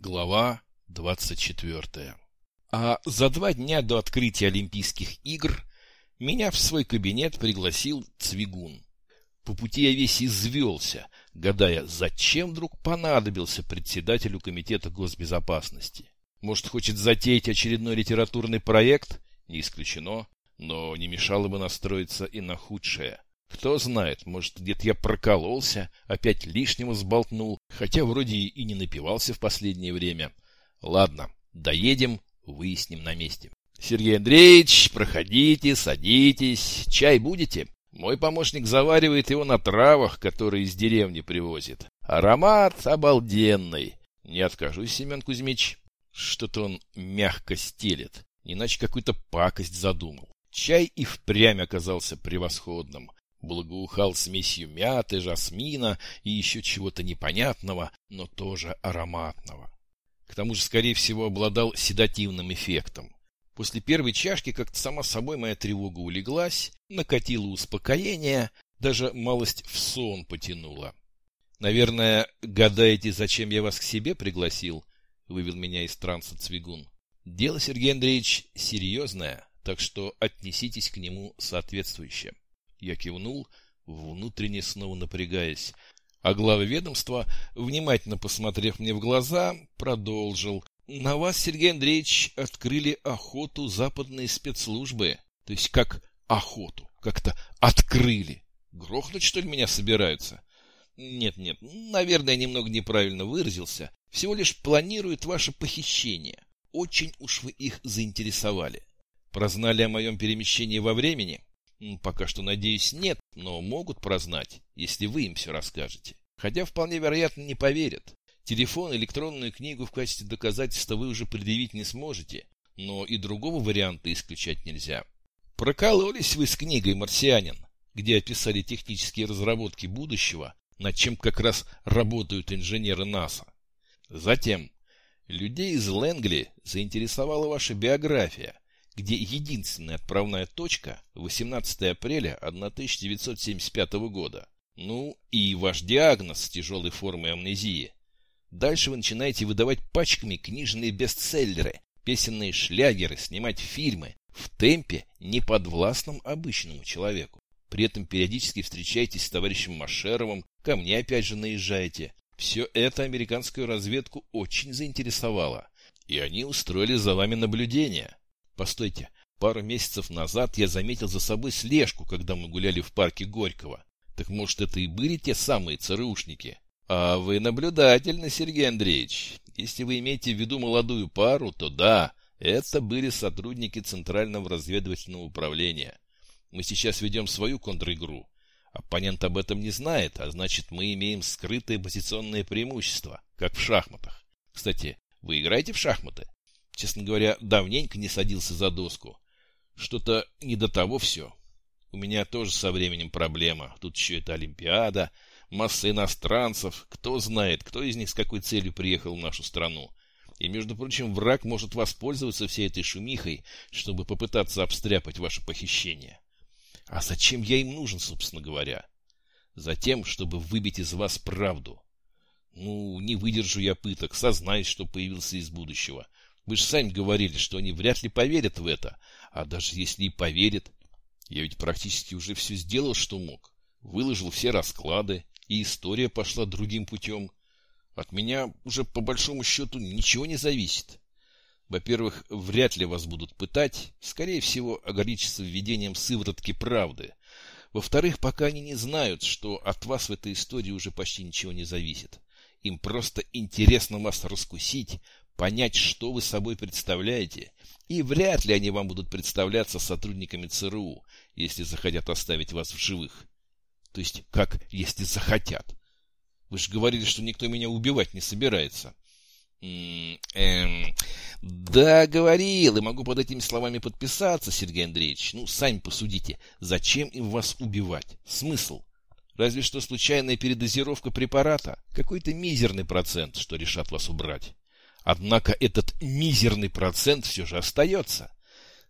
Глава 24. А за два дня до открытия Олимпийских игр меня в свой кабинет пригласил Цвигун. По пути я весь извелся, гадая, зачем вдруг понадобился председателю Комитета госбезопасности. Может, хочет затеять очередной литературный проект? Не исключено, но не мешало бы настроиться и на худшее. Кто знает, может, где-то я прокололся, опять лишнего сболтнул, хотя вроде и не напивался в последнее время. Ладно, доедем, выясним на месте. Сергей Андреевич, проходите, садитесь. Чай будете? Мой помощник заваривает его на травах, которые из деревни привозит. Аромат обалденный. Не откажусь, Семен Кузьмич. Что-то он мягко стелет, иначе какую-то пакость задумал. Чай и впрямь оказался превосходным благоухал смесью мяты, жасмина и еще чего-то непонятного, но тоже ароматного. К тому же, скорее всего, обладал седативным эффектом. После первой чашки как-то сама собой моя тревога улеглась, накатило успокоение, даже малость в сон потянула. «Наверное, гадаете, зачем я вас к себе пригласил?» — вывел меня из транса Цвигун. «Дело, Сергей Андреевич, серьезное, так что отнеситесь к нему соответствующе». Я кивнул, внутренне снова напрягаясь. А глава ведомства, внимательно посмотрев мне в глаза, продолжил. На вас, Сергей Андреевич, открыли охоту западные спецслужбы. То есть как охоту, как-то открыли. Грохнуть, что ли, меня собираются? Нет-нет, наверное, немного неправильно выразился. Всего лишь планируют ваше похищение. Очень уж вы их заинтересовали. Прознали о моем перемещении во времени? Пока что, надеюсь, нет, но могут прознать, если вы им все расскажете. Хотя вполне вероятно не поверят. Телефон, электронную книгу в качестве доказательства вы уже предъявить не сможете, но и другого варианта исключать нельзя. Прокололись вы с книгой «Марсианин», где описали технические разработки будущего, над чем как раз работают инженеры НАСА. Затем, людей из Лэнгли заинтересовала ваша биография – где единственная отправная точка 18 апреля 1975 года. Ну и ваш диагноз с тяжелой формой амнезии. Дальше вы начинаете выдавать пачками книжные бестселлеры, песенные шлягеры, снимать фильмы в темпе, не подвластном обычному человеку. При этом периодически встречаетесь с товарищем Машеровым, ко мне опять же наезжаете. Все это американскую разведку очень заинтересовало, и они устроили за вами наблюдение. Постойте, пару месяцев назад я заметил за собой слежку, когда мы гуляли в парке Горького. Так может, это и были те самые ЦРУшники? А вы наблюдательны, Сергей Андреевич. Если вы имеете в виду молодую пару, то да, это были сотрудники Центрального разведывательного управления. Мы сейчас ведем свою контр-игру. Оппонент об этом не знает, а значит мы имеем скрытое позиционное преимущество, как в шахматах. Кстати, вы играете в шахматы? Честно говоря, давненько не садился за доску. Что-то не до того все. У меня тоже со временем проблема. Тут еще это Олимпиада, масса иностранцев. Кто знает, кто из них с какой целью приехал в нашу страну. И, между прочим, враг может воспользоваться всей этой шумихой, чтобы попытаться обстряпать ваше похищение. А зачем я им нужен, собственно говоря? Затем, чтобы выбить из вас правду. Ну, не выдержу я пыток, сознаюсь, что появился из будущего. Вы же сами говорили, что они вряд ли поверят в это. А даже если и поверят, я ведь практически уже все сделал, что мог. Выложил все расклады, и история пошла другим путем. От меня уже по большому счету ничего не зависит. Во-первых, вряд ли вас будут пытать, скорее всего, ограничиться введением сыворотки правды. Во-вторых, пока они не знают, что от вас в этой истории уже почти ничего не зависит. Им просто интересно вас раскусить, понять, что вы собой представляете, и вряд ли они вам будут представляться сотрудниками ЦРУ, если захотят оставить вас в живых. То есть, как если захотят? Вы же говорили, что никто меня убивать не собирается. Эм, да, говорил, и могу под этими словами подписаться, Сергей Андреевич. Ну, сами посудите, зачем им вас убивать? Смысл? Разве что случайная передозировка препарата. Какой-то мизерный процент, что решат вас убрать. Однако этот мизерный процент все же остается.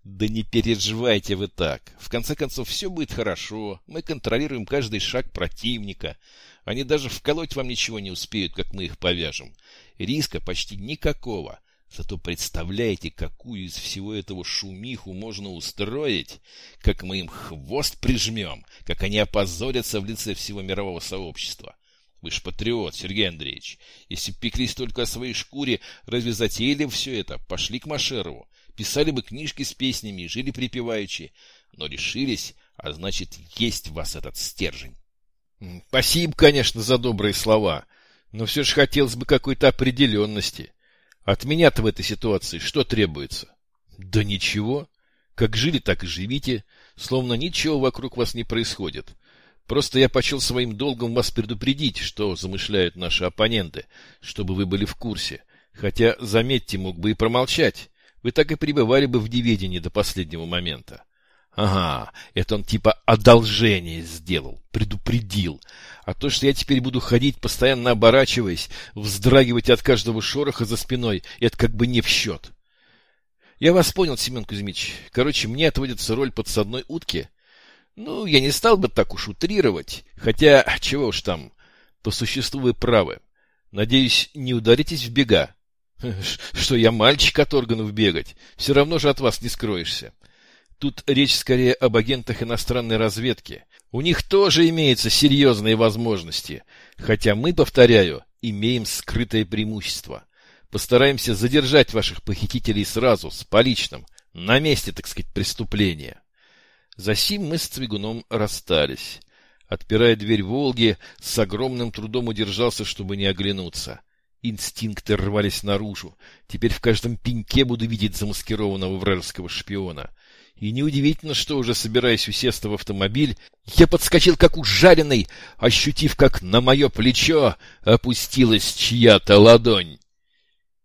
Да не переживайте вы так. В конце концов, все будет хорошо. Мы контролируем каждый шаг противника. Они даже вколоть вам ничего не успеют, как мы их повяжем. Риска почти никакого. Зато представляете, какую из всего этого шумиху можно устроить, как мы им хвост прижмем, как они опозорятся в лице всего мирового сообщества. Вы ж патриот, Сергей Андреевич. Если пеклись только о своей шкуре, разве затеяли все это? Пошли к Машерову. Писали бы книжки с песнями и жили припеваючи. Но решились, а значит, есть в вас этот стержень. Спасибо, конечно, за добрые слова. Но все же хотелось бы какой-то определенности. От меня-то в этой ситуации что требуется? Да ничего. Как жили, так и живите. Словно ничего вокруг вас не происходит. Просто я почел своим долгом вас предупредить, что замышляют наши оппоненты, чтобы вы были в курсе. Хотя, заметьте, мог бы и промолчать. Вы так и пребывали бы в неведении до последнего момента. Ага, это он типа одолжение сделал, предупредил. А то, что я теперь буду ходить, постоянно оборачиваясь, вздрагивать от каждого шороха за спиной, это как бы не в счет. Я вас понял, Семен Кузьмич. Короче, мне отводится роль подсадной утки, ну, я не стал бы так уж утрировать, хотя, чего уж там, по существу вы правы. Надеюсь, не ударитесь в бега. Что я мальчик от органов бегать, все равно же от вас не скроешься. Тут речь скорее об агентах иностранной разведки. У них тоже имеются серьезные возможности, хотя мы, повторяю, имеем скрытое преимущество. Постараемся задержать ваших похитителей сразу, с поличным, на месте, так сказать, преступления. Засим мы с Цвигуном расстались. Отпирая дверь «Волги», с огромным трудом удержался, чтобы не оглянуться. Инстинкты рвались наружу. Теперь в каждом пеньке буду видеть замаскированного вражеского шпиона. И неудивительно, что уже собираясь усесться в автомобиль, я подскочил как ужаленный, ощутив, как на мое плечо опустилась чья-то ладонь.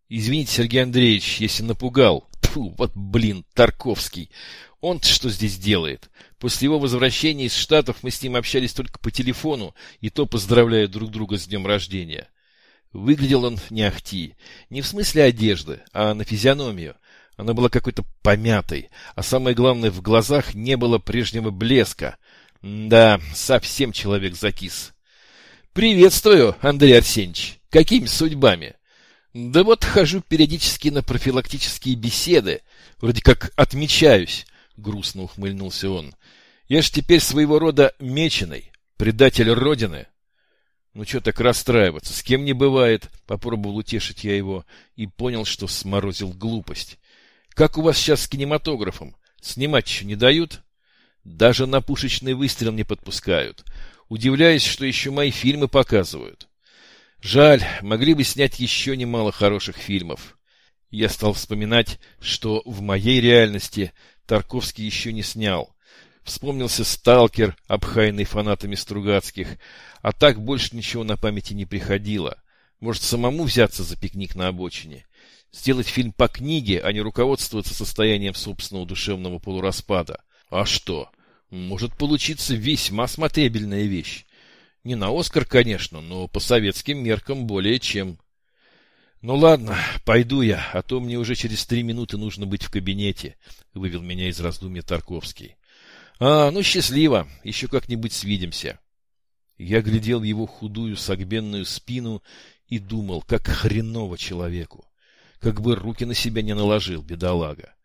Извините, Сергей Андреевич, если напугал. Фу, вот блин, Тарковский. Он-то что здесь делает? После его возвращения из Штатов мы с ним общались только по телефону, и то поздравляя друг друга с днем рождения. Выглядел он не ахти, не в смысле одежды, а на физиономию. Она была какой-то помятой, а самое главное, в глазах не было прежнего блеска. Да, совсем человек закис. «Приветствую, Андрей Арсеньевич! Какими судьбами?» «Да вот хожу периодически на профилактические беседы, вроде как отмечаюсь». — грустно ухмыльнулся он. — Я ж теперь своего рода меченый, предатель Родины. — Ну, что так расстраиваться? С кем не бывает? — попробовал утешить я его и понял, что сморозил глупость. — Как у вас сейчас с кинематографом? Снимать еще не дают? Даже на пушечный выстрел не подпускают. Удивляюсь, что еще мои фильмы показывают. Жаль, могли бы снять еще немало хороших фильмов. Я стал вспоминать, что в моей реальности Тарковский еще не снял. Вспомнился «Сталкер», обхаянный фанатами Стругацких, а так больше ничего на памяти не приходило. Может, самому взяться за пикник на обочине? Сделать фильм по книге, а не руководствоваться состоянием собственного душевного полураспада. А что? Может получиться весьма смотребельная вещь. Не на Оскар, конечно, но по советским меркам более чем. «Ну ладно, пойду я, а то мне уже через три минуты нужно быть в кабинете», — вывел меня из раздумья Тарковский. «А, ну счастливо, еще как-нибудь свидимся». Я глядел его худую согбенную спину и думал, как хреново человеку. Как бы руки на себя не наложил, бедолага.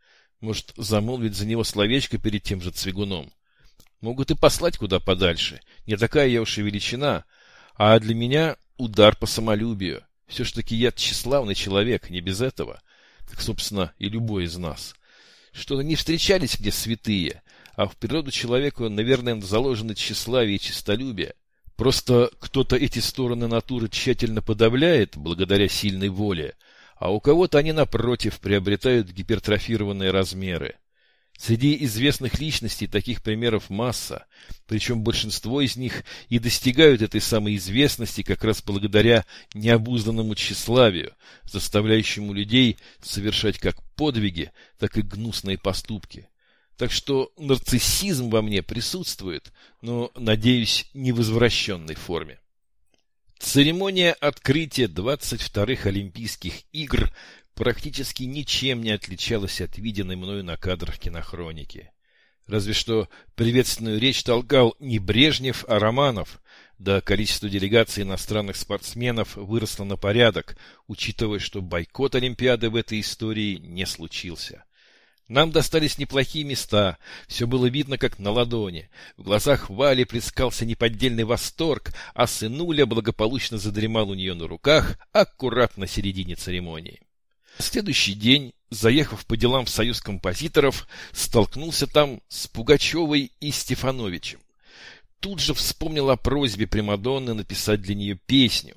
Может, замолвить за него словечко перед тем же Цвигуном. Могут и послать куда подальше. Не такая я уж и величина. А для меня удар по самолюбию. Все ж таки я тщеславный человек, не без этого, как, собственно, и любой из нас. Что-то не встречались где святые, а в природу человека, наверное, заложено тщеславие и честолюбие. Просто кто-то эти стороны натуры тщательно подавляет, благодаря сильной воле, а у кого-то они, напротив, приобретают гипертрофированные размеры. Среди известных личностей таких примеров масса, причем большинство из них и достигают этой самой известности как раз благодаря необузданному тщеславию, заставляющему людей совершать как подвиги, так и гнусные поступки. Так что нарциссизм во мне присутствует, но, надеюсь, не в извращенной форме. Церемония открытия 22-х Олимпийских игр практически ничем не отличалась от виденной мною на кадрах кинохроники. Разве что приветственную речь толкал не Брежнев, а Романов, да количество делегаций иностранных спортсменов выросло на порядок, учитывая, что бойкот Олимпиады в этой истории не случился. Нам достались неплохие места, все было видно как на ладони. В глазах Вали плескался неподдельный восторг, а сынуля благополучно задремал у нее на руках, аккуратно середине церемонии. Следующий день, заехав по делам в Союз композиторов, столкнулся там с Пугачевой и Стефановичем. Тут же вспомнил о просьбе Примадонны написать для нее песню.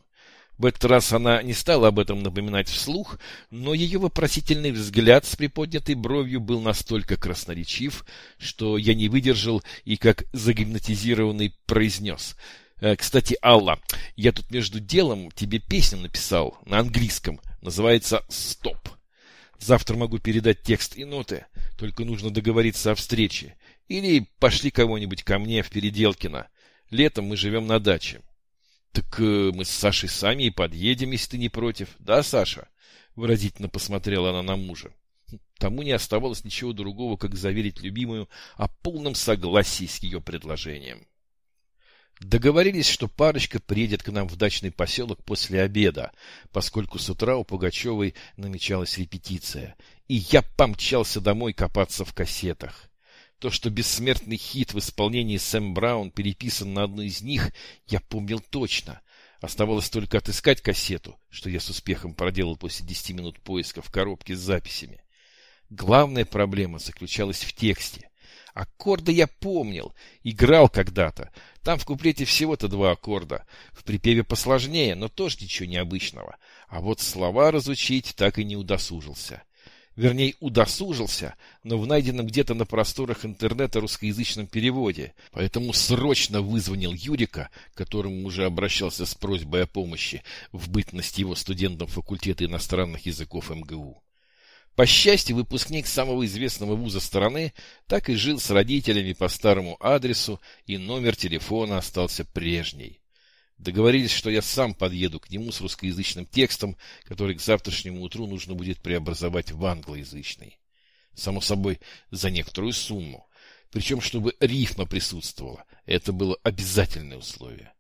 В этот раз она не стала об этом напоминать вслух, но ее вопросительный взгляд с приподнятой бровью был настолько красноречив, что я не выдержал и как загипнотизированный произнес. «Э, «Кстати, Алла, я тут между делом тебе песню написал на английском. Называется «Стоп». Завтра могу передать текст и ноты, только нужно договориться о встрече. Или пошли кого-нибудь ко мне в Переделкино. Летом мы живем на даче. Так э, мы с Сашей сами и подъедем, если ты не против. Да, Саша? Выразительно посмотрела она на мужа. Тому не оставалось ничего другого, как заверить любимую о полном согласии с ее предложением. Договорились, что парочка приедет к нам в дачный поселок после обеда, поскольку с утра у Пугачевой намечалась репетиция, и я помчался домой копаться в кассетах. То, что бессмертный хит в исполнении Сэм Браун переписан на одну из них, я помнил точно. Оставалось только отыскать кассету, что я с успехом проделал после десяти минут поиска в коробке с записями. Главная проблема заключалась в тексте. Аккорды я помнил, играл когда-то. Там в куплете всего-то два аккорда. В припеве посложнее, но тоже ничего необычного. А вот слова разучить так и не удосужился вернее, удосужился, но в найденном где-то на просторах интернета русскоязычном переводе, поэтому срочно вызвонил Юрика, которому уже обращался с просьбой о помощи в бытность его студентом факультета иностранных языков МГУ. По счастью, выпускник самого известного вуза страны так и жил с родителями по старому адресу, и номер телефона остался прежний. Договорились, что я сам подъеду к нему с русскоязычным текстом, который к завтрашнему утру нужно будет преобразовать в англоязычный. Само собой, за некоторую сумму. Причем, чтобы рифма присутствовала. Это было обязательное условие.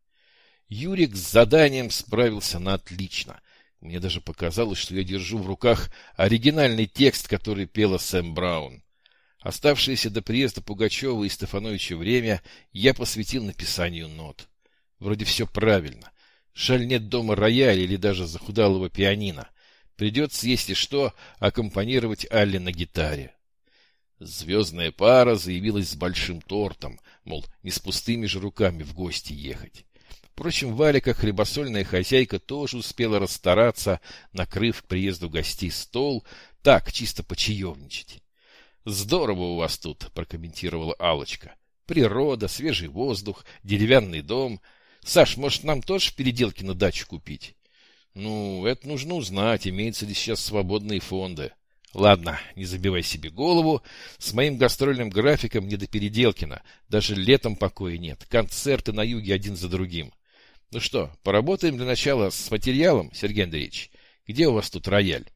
Юрик с заданием справился на отлично. Мне даже показалось, что я держу в руках оригинальный текст, который пела Сэм Браун. Оставшееся до приезда Пугачева и Стефановича время я посвятил написанию нот. Вроде все правильно. Жаль, нет дома рояля или даже захудалого пианино. Придется, если что, аккомпанировать Алле на гитаре. Звездная пара заявилась с большим тортом, мол, не с пустыми же руками в гости ехать. Впрочем, Валя, как хлебосольная хозяйка, тоже успела расстараться, накрыв к приезду гостей стол, так, чисто почаевничать. «Здорово у вас тут», — прокомментировала алочка Природа, свежий воздух, деревянный дом — Саш, может, нам тоже переделки на дачу купить? Ну, это нужно узнать, имеются ли сейчас свободные фонды. Ладно, не забивай себе голову. С моим гастрольным графиком не до Переделкина. Даже летом покоя нет. Концерты на юге один за другим. Ну что, поработаем для начала с материалом, Сергей Андреевич? Где у вас тут рояль?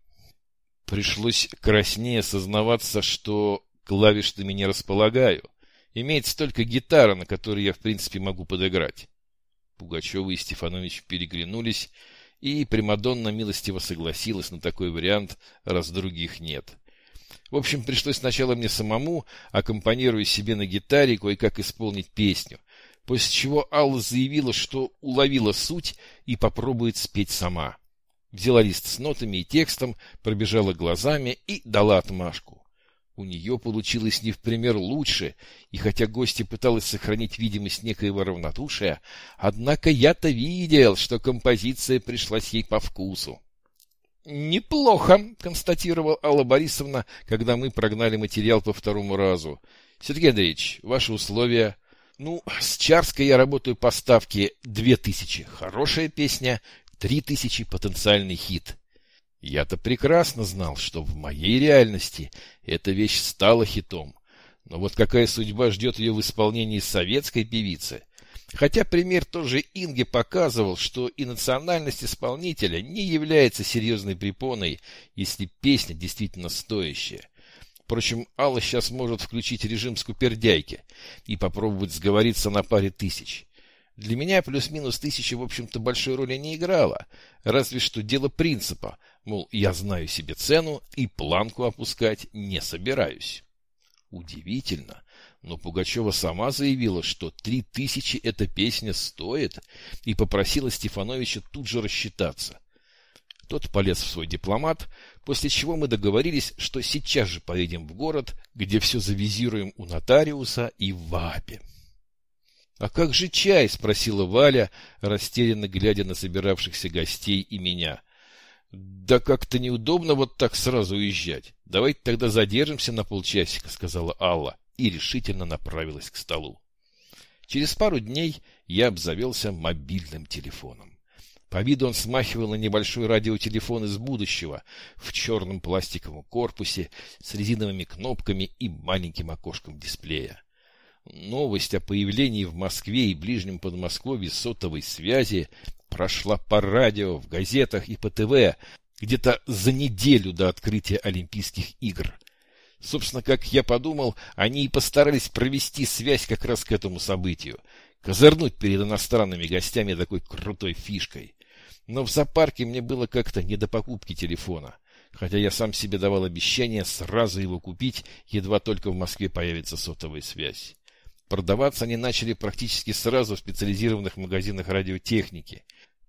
Пришлось краснее сознаваться, что клавишными не располагаю. Имеется только гитара, на которой я, в принципе, могу подыграть. Пугачева и Стефанович переглянулись, и Примадонна милостиво согласилась на такой вариант, раз других нет. В общем, пришлось сначала мне самому, аккомпанируя себе на гитаре, кое-как исполнить песню, после чего Алла заявила, что уловила суть и попробует спеть сама. Взяла лист с нотами и текстом, пробежала глазами и дала отмашку. У нее получилось не в пример лучше, и хотя гостья пыталась сохранить видимость некоего равнодушия, однако я-то видел, что композиция пришлась ей по вкусу. «Неплохо», — констатировала Алла Борисовна, когда мы прогнали материал по второму разу. «Сергей Андреевич, ваши условия...» «Ну, с Чарской я работаю по ставке две тысячи. Хорошая песня, три тысячи — потенциальный хит». Я-то прекрасно знал, что в моей реальности эта вещь стала хитом. Но вот какая судьба ждет ее в исполнении советской певицы? Хотя пример тоже Инге показывал, что и национальность исполнителя не является серьезной препоной, если песня действительно стоящая. Впрочем, Алла сейчас может включить режим скупердяйки и попробовать сговориться на паре тысяч. Для меня плюс-минус тысяча, в общем-то, большой роли не играла, разве что дело принципа, мол, я знаю себе цену и планку опускать не собираюсь. Удивительно, но Пугачева сама заявила, что три тысячи эта песня стоит, и попросила Стефановича тут же рассчитаться. Тот полез в свой дипломат, после чего мы договорились, что сейчас же поедем в город, где все завизируем у нотариуса и в ВАПе. «А как же чай?» — спросила Валя, растерянно глядя на собиравшихся гостей и меня. «Да как-то неудобно вот так сразу уезжать. Давайте тогда задержимся на полчасика», — сказала Алла и решительно направилась к столу. Через пару дней я обзавелся мобильным телефоном. По виду он смахивал на небольшой радиотелефон из будущего в черном пластиковом корпусе с резиновыми кнопками и маленьким окошком дисплея. Новость о появлении в Москве и ближнем Подмосковье сотовой связи прошла по радио, в газетах и по ТВ где-то за неделю до открытия Олимпийских игр. Собственно, как я подумал, они и постарались провести связь как раз к этому событию, козырнуть перед иностранными гостями такой крутой фишкой. Но в зоопарке мне было как-то не до покупки телефона, хотя я сам себе давал обещание сразу его купить, едва только в Москве появится сотовая связь. Продаваться они начали практически сразу в специализированных магазинах радиотехники.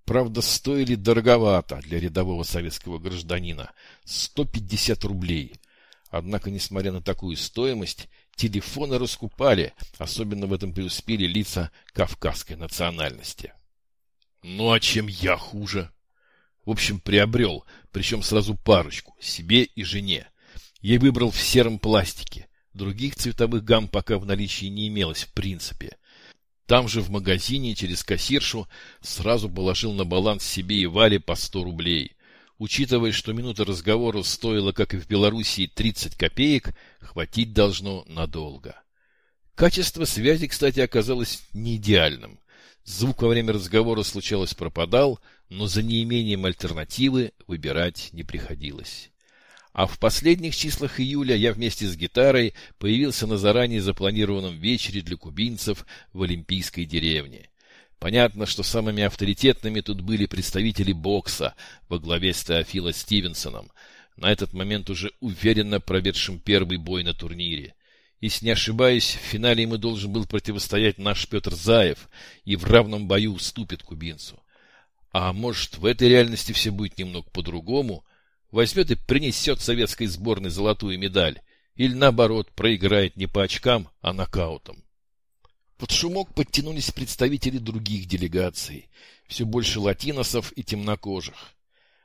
Правда, стоили дороговато для рядового советского гражданина – 150 рублей. Однако, несмотря на такую стоимость, телефоны раскупали, особенно в этом преуспели лица кавказской национальности. Ну а чем я хуже? В общем, приобрел, причем сразу парочку, себе и жене. Я выбрал в сером пластике. Других цветовых гамм пока в наличии не имелось в принципе. Там же в магазине через кассиршу сразу положил на баланс себе и Вале по 100 рублей. Учитывая, что минута разговора стоила, как и в Белоруссии, 30 копеек, хватить должно надолго. Качество связи, кстати, оказалось не идеальным. Звук во время разговора случалось пропадал, но за неимением альтернативы выбирать не приходилось. А в последних числах июля я вместе с гитарой появился на заранее запланированном вечере для кубинцев в Олимпийской деревне. Понятно, что самыми авторитетными тут были представители бокса во главе с Теофило Стивенсоном, на этот момент уже уверенно проведшим первый бой на турнире. Если не ошибаюсь, в финале ему должен был противостоять наш Петр Заев и в равном бою уступит кубинцу. А может, в этой реальности все будет немного по-другому – возьмет и принесет советской сборной золотую медаль, или наоборот, проиграет не по очкам, а нокаутом. Под шумок подтянулись представители других делегаций, все больше латиносов и темнокожих.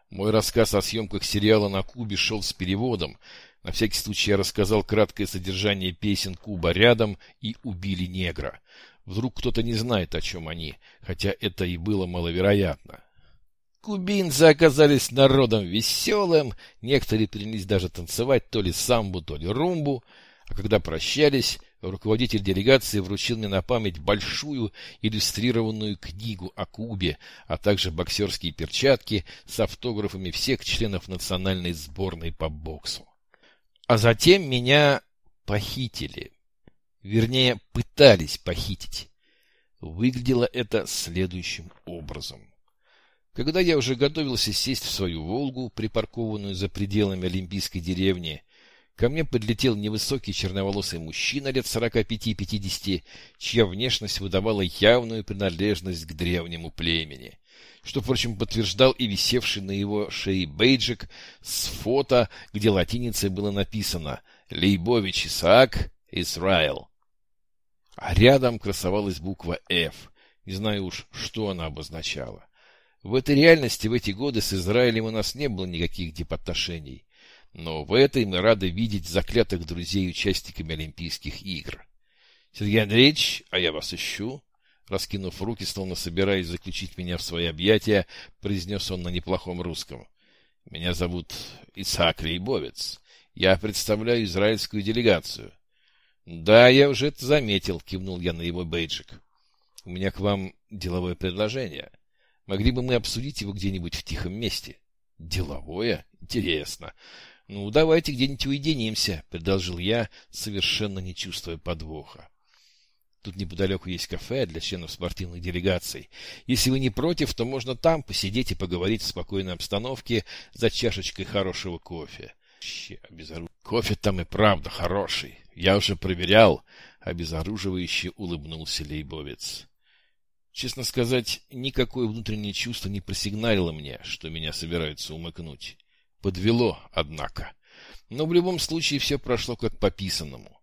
Мой рассказ о съемках сериала на Кубе шел с переводом. На всякий случай я рассказал краткое содержание песен Куба рядом и «Убили негра». Вдруг кто-то не знает, о чем они, хотя это и было маловероятно. Кубинцы оказались народом веселым, некоторые принялись даже танцевать то ли самбу, то ли румбу, а когда прощались, руководитель делегации вручил мне на память большую иллюстрированную книгу о Кубе, а также боксерские перчатки с автографами всех членов национальной сборной по боксу. А затем меня похитили. Вернее, пытались похитить. Выглядело это следующим образом. Когда я уже готовился сесть в свою «Волгу», припаркованную за пределами Олимпийской деревни, ко мне подлетел невысокий черноволосый мужчина лет 45-50, чья внешность выдавала явную принадлежность к древнему племени, что, впрочем, подтверждал и висевший на его шее бейджик с фото, где латиницей было написано «Лейбович Исаак, Израил». А рядом красовалась буква «Ф», не знаю уж, что она обозначала. В этой реальности в эти годы с Израилем у нас не было никаких депорташений. Но в этой мы рады видеть заклятых друзей участниками Олимпийских игр. Сергей Андреевич, а я вас ищу. Раскинув руки, словно собираясь заключить меня в свои объятия, произнес он на неплохом русском. Меня зовут Исаак Лейбовец. Я представляю израильскую делегацию. Да, я уже это заметил, кивнул я на его бейджик. У меня к вам деловое предложение. — Могли бы мы обсудить его где-нибудь в тихом месте? Деловое? Интересно. «Ну, давайте где-нибудь уединимся», — предложил я, совершенно не чувствуя подвоха. Тут неподалеку есть кафе для членов спортивных делегаций. Если вы не против, то можно там посидеть и поговорить в спокойной обстановке за чашечкой хорошего кофе. Кофе там и правда хороший. Я уже проверял. Обезоруживающе улыбнулся Лейбовец. Честно сказать, никакое внутреннее чувство не просигналило мне, что меня собираются умыкнуть. Подвело, однако. Но в любом случае все прошло как по писанному.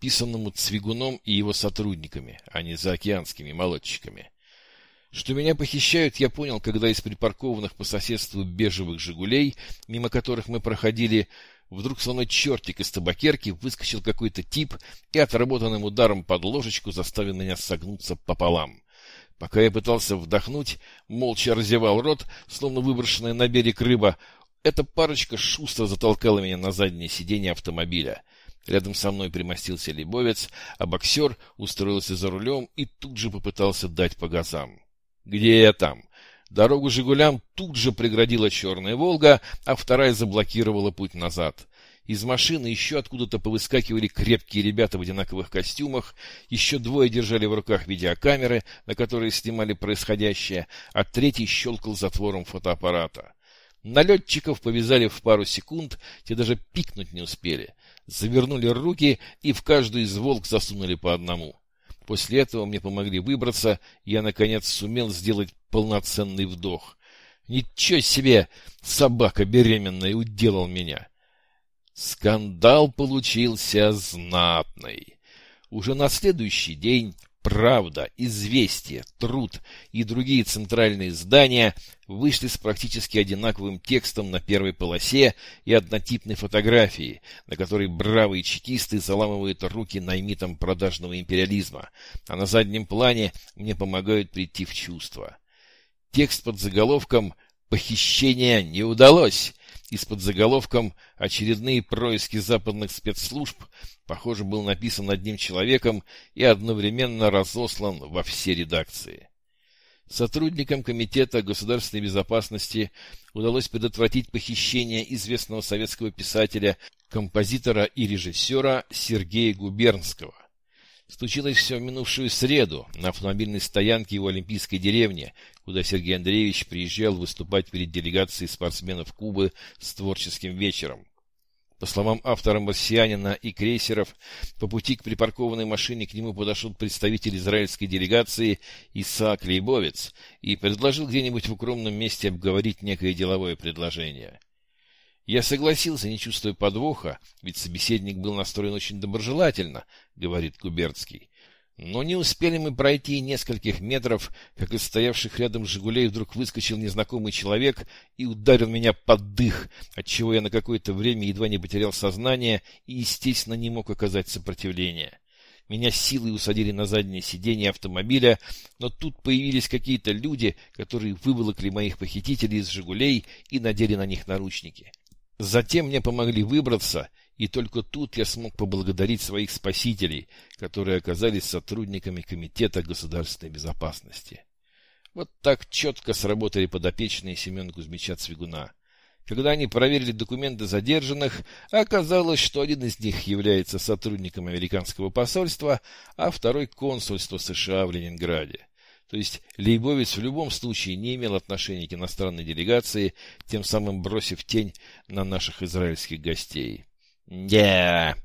Писанному Цвигуном и его сотрудниками, а не заокеанскими молодчиками. Что меня похищают, я понял, когда из припаркованных по соседству бежевых «Жигулей», мимо которых мы проходили, вдруг словно чертик из табакерки выскочил какой-то тип и отработанным ударом под ложечку заставил меня согнуться пополам. Пока я пытался вдохнуть, молча разевал рот, словно выброшенная на берег рыба, эта парочка шустро затолкала меня на заднее сиденье автомобиля. Рядом со мной примостился лебовец, а боксер устроился за рулем и тут же попытался дать по газам. «Где я там?» Дорогу «Жигулям» тут же преградила черная «Волга», а вторая заблокировала путь назад. Из машины еще откуда-то повыскакивали крепкие ребята в одинаковых костюмах, еще двое держали в руках видеокамеры, на которые снимали происходящее, а третий щелкал затвором фотоаппарата. Налетчиков повязали в пару секунд, те даже пикнуть не успели. Завернули руки и в каждую из волк засунули по одному. После этого мне помогли выбраться, и я, наконец, сумел сделать полноценный вдох. Ничего себе! Собака беременная уделал меня! Скандал получился знатный. Уже на следующий день «Правда», «Известия», «Труд» и другие центральные издания вышли с практически одинаковым текстом на первой полосе и однотипной фотографией, на которой бравые чекисты заламывают руки наймитам продажного империализма, а на заднем плане мне помогают прийти в чувство. Текст под заголовком «Похищение не удалось» и с подзаголовком «Очередные происки западных спецслужб» похоже, был написан одним человеком и одновременно разослан во все редакции. Сотрудникам Комитета государственной безопасности удалось предотвратить похищение известного советского писателя, композитора и режиссера Сергея Губернского. Случилось все в минувшую среду на автомобильной стоянке его олимпийской деревни, куда Сергей Андреевич приезжал выступать перед делегацией спортсменов Кубы с творческим вечером. По словам автора «Марсианина» и крейсеров, по пути к припаркованной машине к нему подошел представитель израильской делегации Исаак Лейбовец и предложил где-нибудь в укромном месте обговорить некое деловое предложение. Я согласился, не чувствуя подвоха, ведь собеседник был настроен очень доброжелательно, говорит Куберцкий. Но не успели мы пройти нескольких метров, как из стоявших рядом «Жигулей» вдруг выскочил незнакомый человек и ударил меня под дых, отчего я на какое-то время едва не потерял сознание и, естественно, не мог оказать сопротивление. Меня силой усадили на заднее сиденье автомобиля, но тут появились какие-то люди, которые выволокли моих похитителей из «Жигулей» и надели на них наручники. Затем мне помогли выбраться, и только тут я смог поблагодарить своих спасителей, которые оказались сотрудниками Комитета государственной безопасности. Вот так четко сработали подопечные Семена Кузьмича Цвигуна. Когда они проверили документы задержанных, оказалось, что один из них является сотрудником американского посольства, а второй — консульства США в Ленинграде. То есть Лейбовец в любом случае не имел отношения к иностранной делегации, тем самым бросив тень на наших израильских гостей. Да,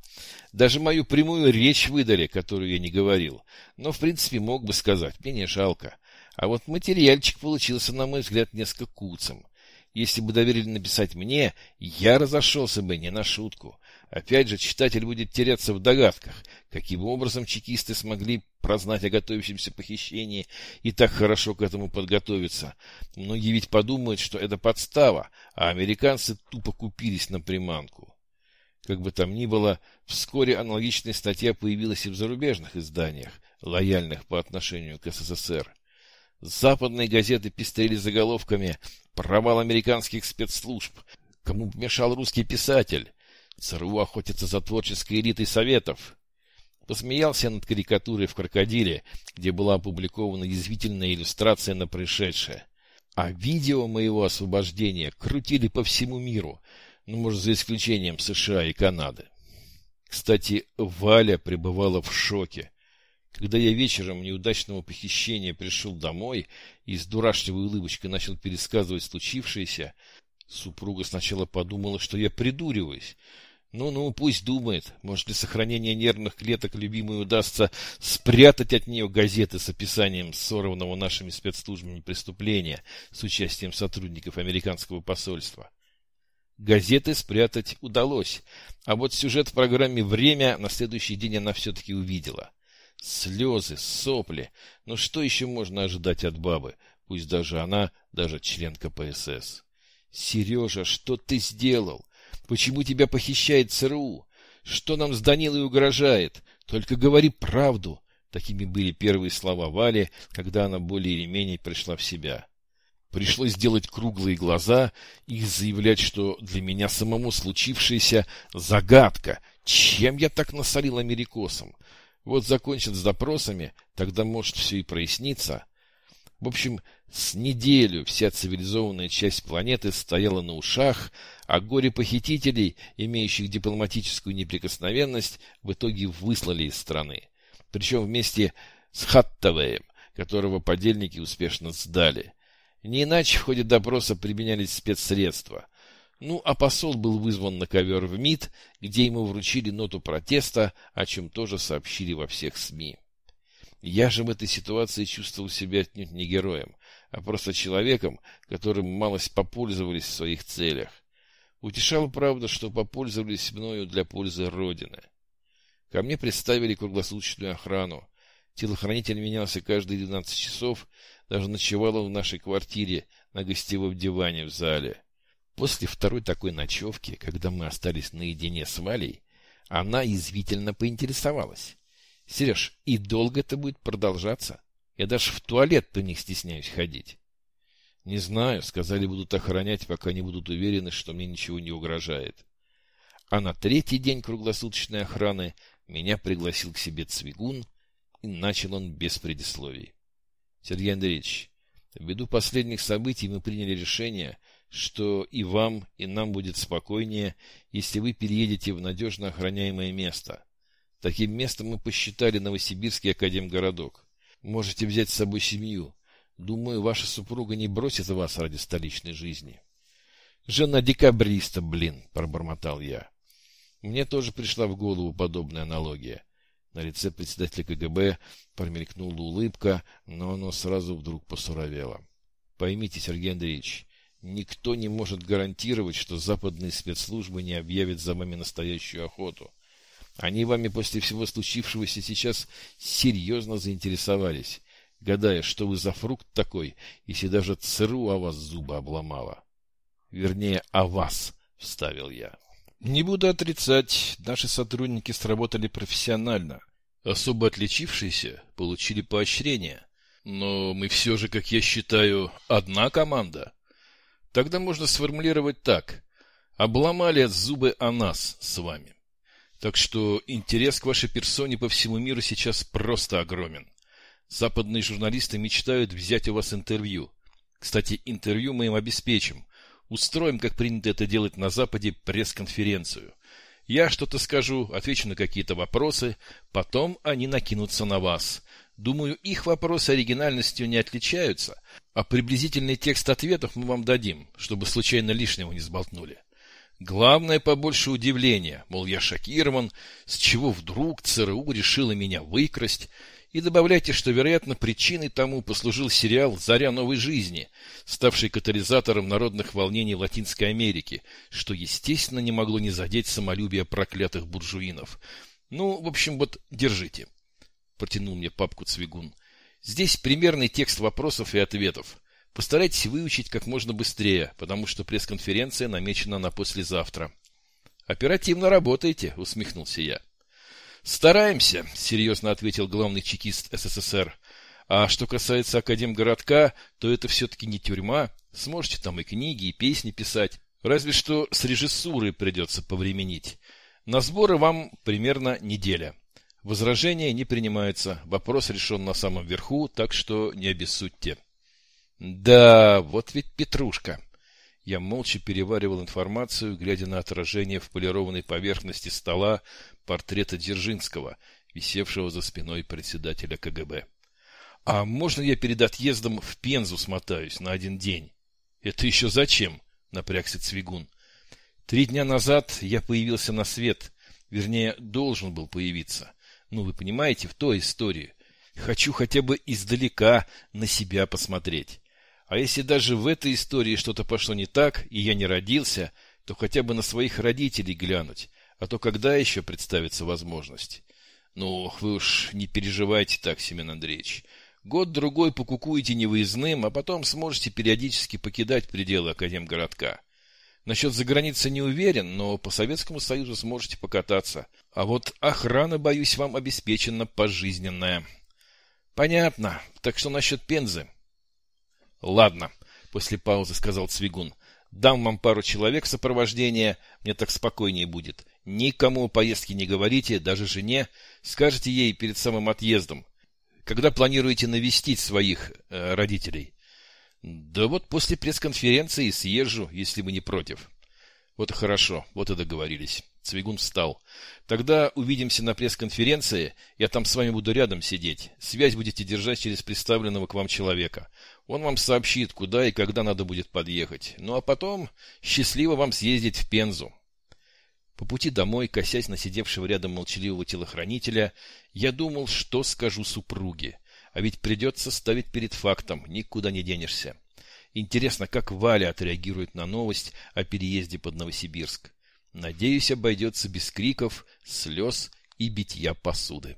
даже мою прямую речь выдали, которую я не говорил. Но, в принципе, мог бы сказать, мне не жалко. А вот материальчик получился, на мой взгляд, несколько куцем. Если бы доверили написать мне, я разошелся бы не на шутку. Опять же, читатель будет теряться в догадках, каким образом чекисты смогли прознать о готовящемся похищении и так хорошо к этому подготовиться. Многие ведь подумают, что это подстава, а американцы тупо купились на приманку. Как бы там ни было, вскоре аналогичная статья появилась и в зарубежных изданиях, лояльных по отношению к СССР. Западные газеты пестрели заголовками «Провал американских спецслужб», «Кому помешал русский писатель», «ЦРУ охотится за творческой элитой Советов», Посмеялся над карикатурой в «Крокодиле», где была опубликована язвительная иллюстрация на происшедшее. А видео моего освобождения крутили по всему миру, Ну, может, за исключением США и Канады. Кстати, Валя пребывала в шоке. Когда я вечером неудачного похищения пришел домой и с дурашливой улыбочкой начал пересказывать случившееся, супруга сначала подумала, что я придуриваюсь, ну-ну, пусть думает. Может, для сохранения нервных клеток любимой удастся спрятать от нее газеты с описанием сорванного нашими спецслужбами преступления с участием сотрудников американского посольства. Газеты спрятать удалось, а вот сюжет в программе «Время» на следующий день она все-таки увидела. Слезы, сопли. Ну что еще можно ожидать от бабы, пусть даже она, даже член КПСС? Сережа, что ты сделал? Почему тебя похищает ЦРУ? Что нам с Данилой угрожает? Только говори правду. Такими были первые слова Вали, когда она более или менее пришла в себя. Пришлось сделать круглые глаза и заявлять, что для меня самому случившаяся загадка. Чем я так насолил америкосам? Вот закончат с допросами, тогда может все и прояснится. В общем, с неделю вся цивилизованная часть планеты стояла на ушах, а горе-похитителей, имеющих дипломатическую неприкосновенность, в итоге выслали из страны. Причем вместе с Хаттавеем, которого подельники успешно сдали. Не иначе в ходе допроса применялись спецсредства. Ну, а посол был вызван на ковер в МИД, где ему вручили ноту протеста, о чем тоже сообщили во всех СМИ. Я же в этой ситуации чувствовал себя отнюдь не героем, а просто человеком, которым малость попользовались в своих целях. Утешало, правда, что попользовались мною для пользы Родины. Ко мне представили круглосуточную охрану. Телохранитель менялся каждые 12 часов, даже ночевал он в нашей квартире на гостевом диване в зале. После второй такой ночевки, когда мы остались наедине с Валей, она извительно поинтересовалась. Сереж, и долго это будет продолжаться? Я даже в туалет-то не стесняюсь ходить. Не знаю, сказали, будут охранять, пока не будут уверены, что мне ничего не угрожает. А на третий день круглосуточной охраны меня пригласил к себе Цвигун, и начал он без предисловий. Сергей Андреевич, ввиду последних событий мы приняли решение, что и вам, и нам будет спокойнее, если вы переедете в надежно охраняемое место. Таким местом мы посчитали Новосибирский академгородок. Можете взять с собой семью. Думаю, ваша супруга не бросит вас ради столичной жизни. Жена декабриста, блин, пробормотал я. Мне тоже пришла в голову подобная аналогия. На лице председателя КГБ промелькнула улыбка, но оно сразу вдруг посуровело. Поймите, Сергей Андреевич, никто не может гарантировать, что западные спецслужбы не объявят за вами настоящую охоту. Они вами после всего случившегося сейчас серьезно заинтересовались, гадая, что вы за фрукт такой, если даже ЦРУ о вас зубы обломала. Вернее, о вас, вставил я. Не буду отрицать, наши сотрудники сработали профессионально. Особо отличившиеся получили поощрение. Но мы все же, как я считаю, одна команда. Тогда можно сформулировать так. Обломали зубы о нас с вами. Так что интерес к вашей персоне по всему миру сейчас просто огромен. Западные журналисты мечтают взять у вас интервью. Кстати, интервью мы им обеспечим. Устроим, как принято это делать на Западе, пресс-конференцию. Я что-то скажу, отвечу на какие-то вопросы, потом они накинутся на вас. Думаю, их вопросы оригинальностью не отличаются, а приблизительный текст ответов мы вам дадим, чтобы случайно лишнего не сболтнули. Главное побольше удивления, мол, я шокирован, с чего вдруг ЦРУ решила меня выкрасть, и добавляйте, что, вероятно, причиной тому послужил сериал «Заря новой жизни», ставший катализатором народных волнений Латинской Америки, что, естественно, не могло не задеть самолюбие проклятых буржуинов. Ну, в общем, вот, держите. Протянул мне папку Цвигун. Здесь примерный текст вопросов и ответов. Постарайтесь выучить как можно быстрее, потому что пресс-конференция намечена на послезавтра. Оперативно работаете, усмехнулся я. Стараемся, серьезно ответил главный чекист СССР. А что касается Академгородка, то это все-таки не тюрьма. Сможете там и книги, и песни писать. Разве что с режиссурой придется повременить. На сборы вам примерно неделя. Возражения не принимаются. Вопрос решен на самом верху, так что не обессудьте. Да, вот ведь Петрушка. Я молча переваривал информацию, глядя на отражение в полированной поверхности стола портрета Дзержинского, висевшего за спиной председателя КГБ. «А можно я перед отъездом в Пензу смотаюсь на один день?» «Это еще зачем?» — напрягся Цвигун. «Три дня назад я появился на свет, вернее, должен был появиться. Ну, вы понимаете, в той истории. Хочу хотя бы издалека на себя посмотреть. А если даже в этой истории что-то пошло не так, и я не родился, то хотя бы на своих родителей глянуть, а то когда еще представится возможность? Ну, вы уж не переживайте так, Семен Андреевич. Год-другой покукуете невыездным, а потом сможете периодически покидать пределы Академгородка. Насчет заграницы не уверен, но по Советскому Союзу сможете покататься. А вот охрана, боюсь, вам обеспечена пожизненная. Понятно. Так что насчет Пензы? Ладно, после паузы сказал Цвигун. Дам вам пару человек сопровождения, мне так спокойнее будет. Никому о поездке не говорите, даже жене. Скажете ей перед самым отъездом. Когда планируете навестить своих э, родителей? Да вот после пресс-конференции съезжу, если вы не против. Вот хорошо, вот и договорились. Цвигун встал. Тогда увидимся на пресс-конференции, я там с вами буду рядом сидеть. Связь будете держать через представленного к вам человека. Он вам сообщит, куда и когда надо будет подъехать. Ну а потом счастливо вам съездить в Пензу. По пути домой, косясь на сидевшего рядом молчаливого телохранителя, я думал, что скажу супруге. А ведь придется ставить перед фактом, никуда не денешься. Интересно, как Валя отреагирует на новость о переезде под Новосибирск. Надеюсь, обойдется без криков, слез и битья посуды.